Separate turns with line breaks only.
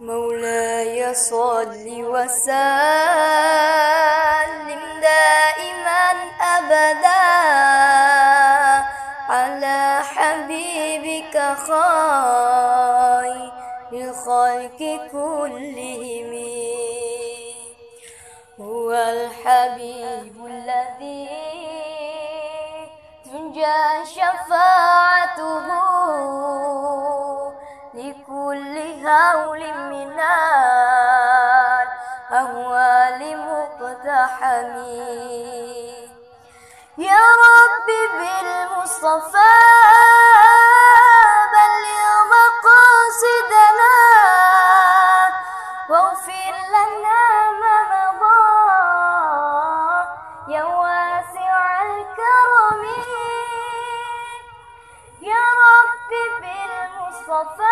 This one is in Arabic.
مولاي صل وسلم دائما أبدا على حبيبك خير الخلق كلهم. هو الحبيب الذي تنجى شفاعته لكل ذهول من الأهوال مقتحمين يا رب بالمصطفى بلغ مقاصدنا واغفر لنا ما مضى. يا واسع الكرم. يا رب بالمصطفى